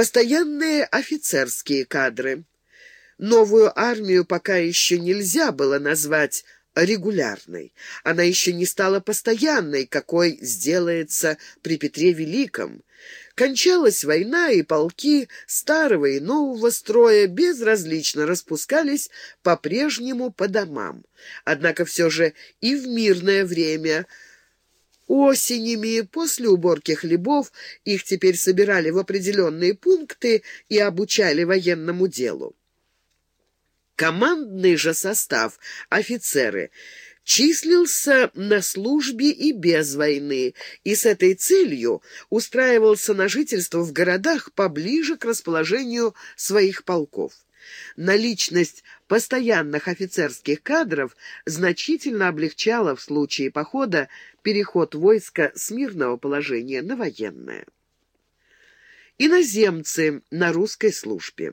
Постоянные офицерские кадры. Новую армию пока еще нельзя было назвать регулярной. Она еще не стала постоянной, какой сделается при Петре Великом. Кончалась война, и полки старого и нового строя безразлично распускались по-прежнему по домам. Однако все же и в мирное время осенями после уборки хлебов их теперь собирали в определенные пункты и обучали военному делу. Командный же состав, офицеры, числился на службе и без войны, и с этой целью устраивался на жительство в городах поближе к расположению своих полков. Наличность постоянных офицерских кадров значительно облегчала в случае похода переход войска с мирного положения на военное. Иноземцы на русской службе.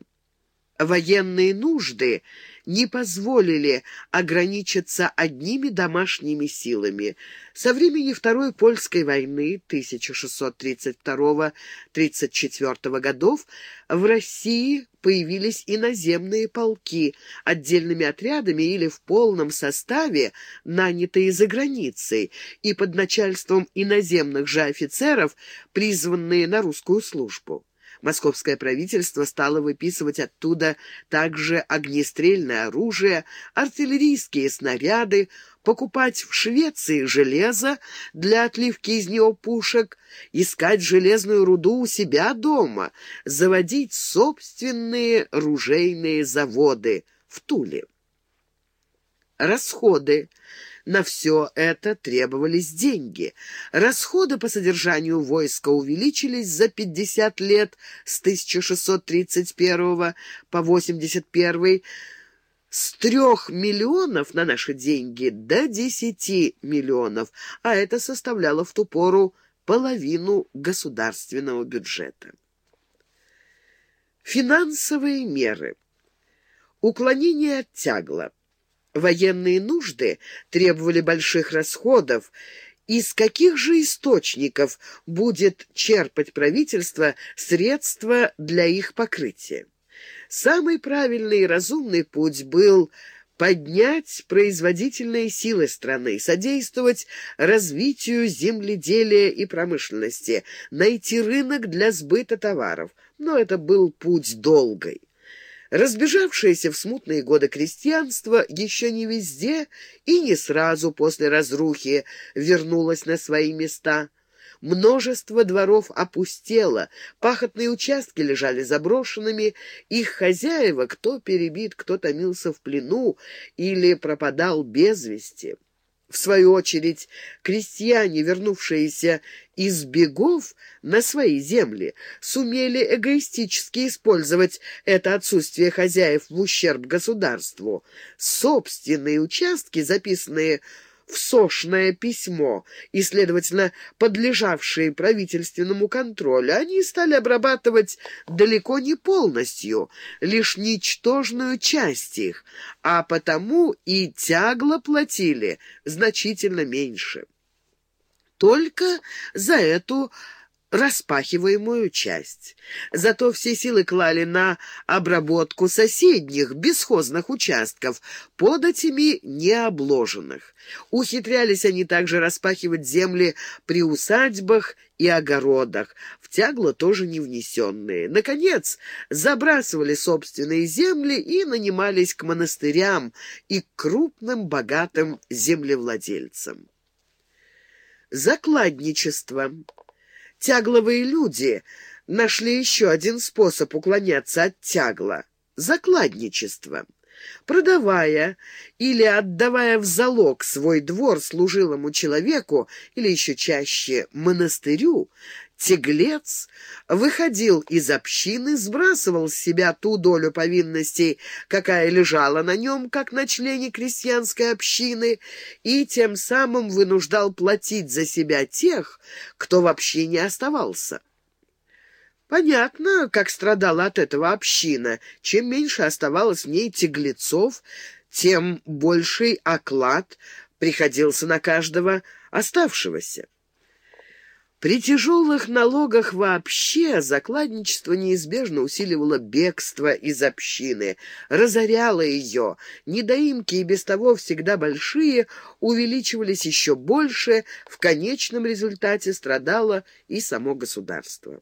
Военные нужды не позволили ограничиться одними домашними силами. Со времени Второй Польской войны 1632-34 годов в России появились иноземные полки, отдельными отрядами или в полном составе, нанятые за границей, и под начальством иноземных же офицеров, призванные на русскую службу. Московское правительство стало выписывать оттуда также огнестрельное оружие, артиллерийские снаряды, покупать в Швеции железо для отливки из него пушек, искать железную руду у себя дома, заводить собственные ружейные заводы в Туле. Расходы. На все это требовались деньги. Расходы по содержанию войска увеличились за 50 лет с 1631 по 81 с трех миллионов на наши деньги до десяти миллионов, а это составляло в ту пору половину государственного бюджета. Финансовые меры. Уклонение от тягла. Военные нужды требовали больших расходов. Из каких же источников будет черпать правительство средства для их покрытия? Самый правильный и разумный путь был поднять производительные силы страны, содействовать развитию земледелия и промышленности, найти рынок для сбыта товаров. Но это был путь долгой. Разбежавшееся в смутные годы крестьянство еще не везде и не сразу после разрухи вернулось на свои места. Множество дворов опустело, пахотные участки лежали заброшенными, их хозяева, кто перебит, кто томился в плену или пропадал без вести. В свою очередь, крестьяне, вернувшиеся из бегов на свои земли, сумели эгоистически использовать это отсутствие хозяев в ущерб государству. Собственные участки, записанные в сошное письмо и, следовательно, подлежавшие правительственному контролю, они стали обрабатывать далеко не полностью, лишь ничтожную часть их, а потому и тягло платили значительно меньше. Только за эту распахиваемую часть. Зато все силы клали на обработку соседних бесхозных участков, податями необложенных. Ухитрялись они также распахивать земли при усадьбах и огородах, в тягло тоже не внесенные. Наконец, забрасывали собственные земли и нанимались к монастырям и к крупным богатым землевладельцам. Закладничество Тягловые люди нашли еще один способ уклоняться от тягла — закладничество. Продавая или отдавая в залог свой двор служилому человеку или еще чаще монастырю, Теглец выходил из общины, сбрасывал с себя ту долю повинностей, какая лежала на нем, как на члене крестьянской общины, и тем самым вынуждал платить за себя тех, кто в общине оставался. Понятно, как страдала от этого община. Чем меньше оставалось в ней теглецов, тем больший оклад приходился на каждого оставшегося. При тяжелых налогах вообще закладничество неизбежно усиливало бегство из общины, разоряло ее. Недоимки и без того всегда большие увеличивались еще больше, в конечном результате страдало и само государство.